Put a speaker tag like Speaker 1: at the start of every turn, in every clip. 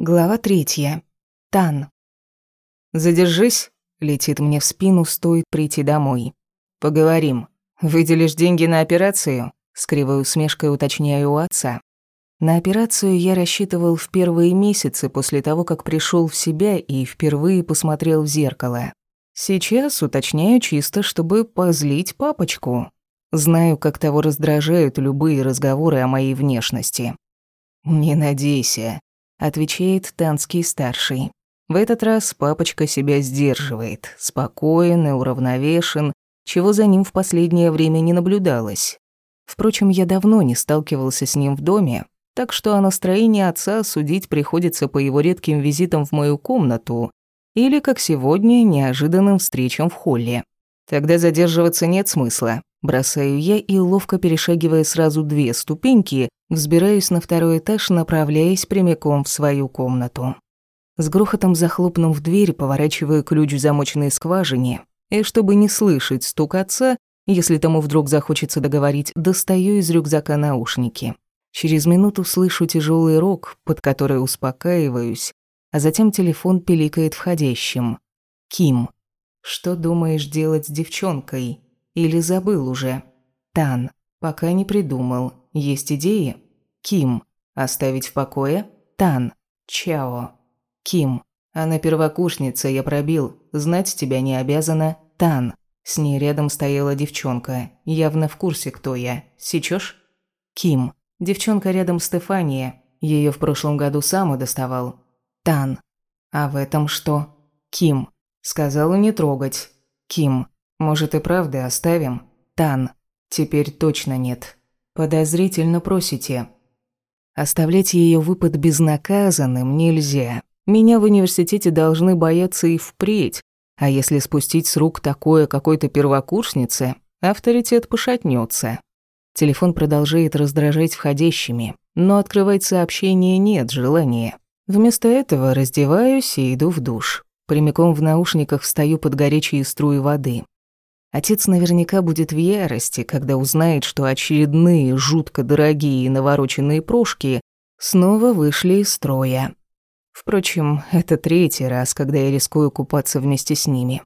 Speaker 1: Глава третья. Тан. «Задержись», — летит мне в спину, стоит прийти домой. «Поговорим. Выделишь деньги на операцию?» — с кривой усмешкой уточняю у отца. На операцию я рассчитывал в первые месяцы после того, как пришел в себя и впервые посмотрел в зеркало. Сейчас уточняю чисто, чтобы позлить папочку. Знаю, как того раздражают любые разговоры о моей внешности. «Не надейся», отвечает Танский старший. В этот раз папочка себя сдерживает, спокоен и уравновешен, чего за ним в последнее время не наблюдалось. Впрочем, я давно не сталкивался с ним в доме, так что о настроении отца судить приходится по его редким визитам в мою комнату или, как сегодня, неожиданным встречам в холле. Тогда задерживаться нет смысла. Бросаю я и, ловко перешагивая сразу две ступеньки, взбираюсь на второй этаж, направляясь прямиком в свою комнату. С грохотом захлопнув дверь, поворачиваю ключ в замоченной скважине, и чтобы не слышать стук отца, если тому вдруг захочется договорить, достаю из рюкзака наушники. Через минуту слышу тяжелый рок, под который успокаиваюсь, а затем телефон пиликает входящим. Ким. Что думаешь делать с девчонкой? Или забыл уже? Тан. Пока не придумал. Есть идеи? Ким. Оставить в покое? Тан. Чао. Ким. Она первокурсница, я пробил. Знать тебя не обязана. Тан. С ней рядом стояла девчонка. Явно в курсе, кто я. Сечёшь? Ким. Девчонка рядом Стефания. Её в прошлом году сам доставал. Тан. А в этом что? Ким. Сказала не трогать. Ким. Может и правда оставим? Тан. Теперь точно нет. Подозрительно просите. Оставлять ее выпад безнаказанным нельзя. Меня в университете должны бояться и впредь. А если спустить с рук такое какой-то первокурснице, авторитет пошатнется. Телефон продолжает раздражать входящими, но открывать сообщение нет желания. Вместо этого раздеваюсь и иду в душ. Прямиком в наушниках встаю под горячие струи воды. Отец наверняка будет в ярости, когда узнает, что очередные жутко дорогие и навороченные прошки снова вышли из строя. Впрочем, это третий раз, когда я рискую купаться вместе с ними.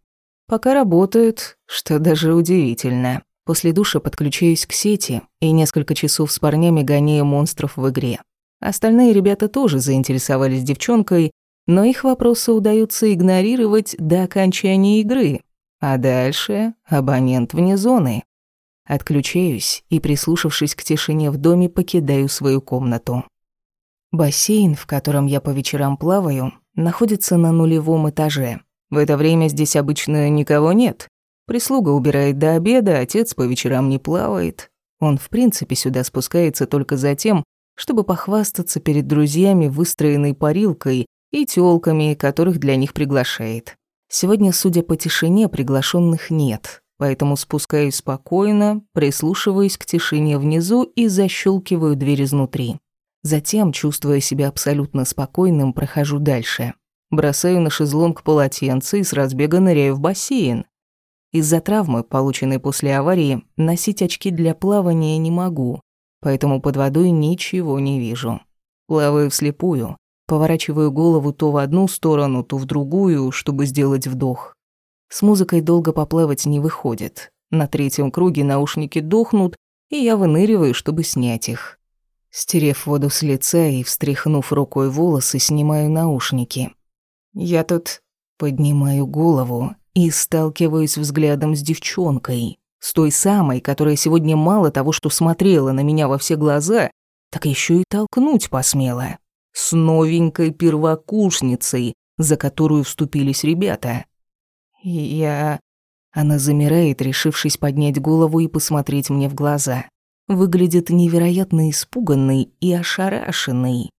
Speaker 1: Пока работают, что даже удивительно. После душа подключаюсь к сети и несколько часов с парнями гоняю монстров в игре. Остальные ребята тоже заинтересовались девчонкой, но их вопросы удается игнорировать до окончания игры, а дальше абонент вне зоны. Отключаюсь и, прислушавшись к тишине в доме, покидаю свою комнату. Бассейн, в котором я по вечерам плаваю, находится на нулевом этаже. В это время здесь обычно никого нет. Прислуга убирает до обеда, отец по вечерам не плавает. Он, в принципе, сюда спускается только за тем, чтобы похвастаться перед друзьями выстроенной парилкой и тёлками, которых для них приглашает. Сегодня, судя по тишине, приглашенных нет, поэтому спускаюсь спокойно, прислушиваюсь к тишине внизу и защелкиваю дверь изнутри. Затем, чувствуя себя абсолютно спокойным, прохожу дальше. Бросаю на шезлонг полотенце и с разбега ныряю в бассейн. Из-за травмы, полученной после аварии, носить очки для плавания не могу, поэтому под водой ничего не вижу. Плаваю вслепую, Поворачиваю голову то в одну сторону, то в другую, чтобы сделать вдох. С музыкой долго поплавать не выходит. На третьем круге наушники дохнут, и я выныриваю, чтобы снять их. Стерев воду с лица и встряхнув рукой волосы, снимаю наушники. Я тут поднимаю голову и сталкиваюсь взглядом с девчонкой. С той самой, которая сегодня мало того, что смотрела на меня во все глаза, так еще и толкнуть посмела с новенькой первокурсницей, за которую вступились ребята. Я... Она замирает, решившись поднять голову и посмотреть мне в глаза. Выглядит невероятно испуганной и ошарашенной.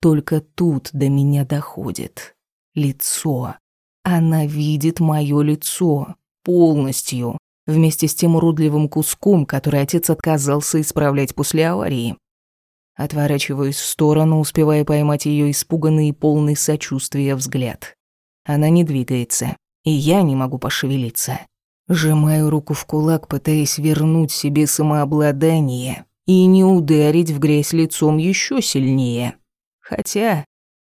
Speaker 1: Только тут до меня доходит. Лицо. Она видит мое лицо. Полностью. Вместе с тем уродливым куском, который отец отказался исправлять после аварии. Отворачиваюсь в сторону, успевая поймать ее испуганный и полный сочувствия взгляд. Она не двигается, и я не могу пошевелиться. Сжимаю руку в кулак, пытаясь вернуть себе самообладание и не ударить в грязь лицом еще сильнее. Хотя,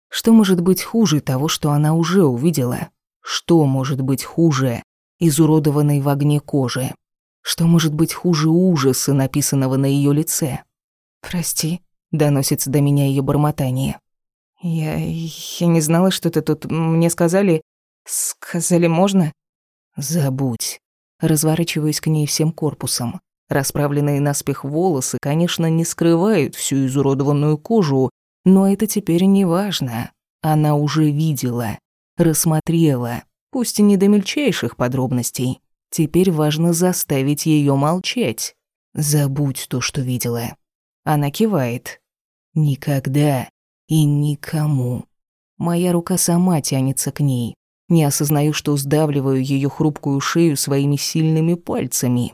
Speaker 1: Что может быть хуже того, что она уже увидела? Что может быть хуже изуродованной в огне кожи? Что может быть хуже ужаса, написанного на ее лице? «Прости», — доносится до меня ее бормотание. «Я... я не знала, что ты тут... Мне сказали... сказали, можно?» «Забудь». Разворачиваюсь к ней всем корпусом. Расправленные наспех волосы, конечно, не скрывают всю изуродованную кожу, но это теперь не важно. Она уже видела, рассмотрела, пусть и не до мельчайших подробностей. Теперь важно заставить ее молчать. Забудь то, что видела. Она кивает. Никогда и никому. Моя рука сама тянется к ней. Не осознаю, что сдавливаю ее хрупкую шею своими сильными пальцами.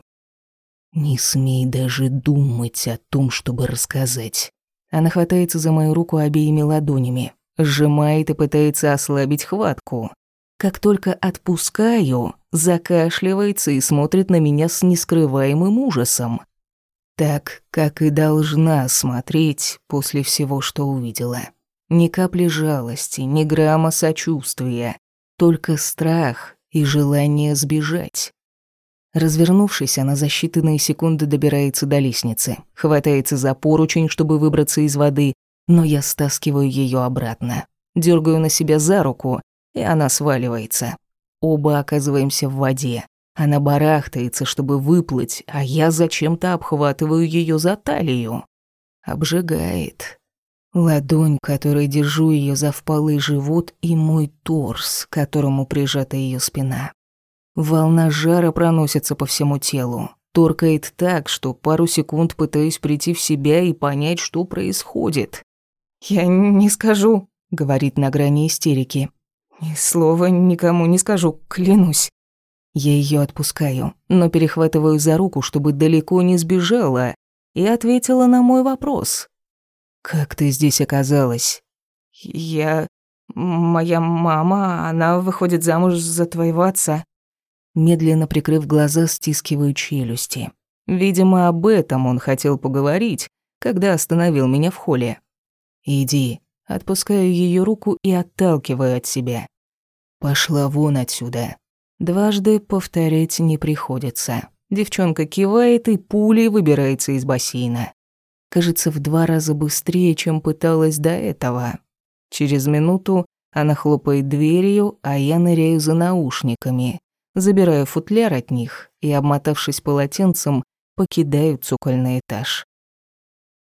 Speaker 1: Не смей даже думать о том, чтобы рассказать. Она хватается за мою руку обеими ладонями, сжимает и пытается ослабить хватку. Как только отпускаю, закашливается и смотрит на меня с нескрываемым ужасом. Так, как и должна смотреть после всего, что увидела. Ни капли жалости, ни грамма сочувствия, только страх и желание сбежать. Развернувшись, она за считанные секунды добирается до лестницы, хватается за поручень, чтобы выбраться из воды, но я стаскиваю ее обратно. Дергаю на себя за руку, и она сваливается. Оба оказываемся в воде. Она барахтается, чтобы выплыть, а я зачем-то обхватываю ее за талию. Обжигает. Ладонь, которой держу ее за впалый живот, и мой торс, к которому прижата ее спина. Волна жара проносится по всему телу. Торкает так, что пару секунд пытаюсь прийти в себя и понять, что происходит. «Я не скажу», — говорит на грани истерики. «Ни слова никому не скажу, клянусь». Я ее отпускаю, но перехватываю за руку, чтобы далеко не сбежала, и ответила на мой вопрос. «Как ты здесь оказалась?» «Я... Моя мама, она выходит замуж за твоего отца». Медленно прикрыв глаза, стискиваю челюсти. Видимо, об этом он хотел поговорить, когда остановил меня в холле. «Иди». Отпускаю ее руку и отталкиваю от себя. «Пошла вон отсюда». Дважды повторять не приходится. Девчонка кивает и пулей выбирается из бассейна. Кажется, в два раза быстрее, чем пыталась до этого. Через минуту она хлопает дверью, а я ныряю за наушниками, забираю футляр от них и, обмотавшись полотенцем, покидаю цокольный этаж.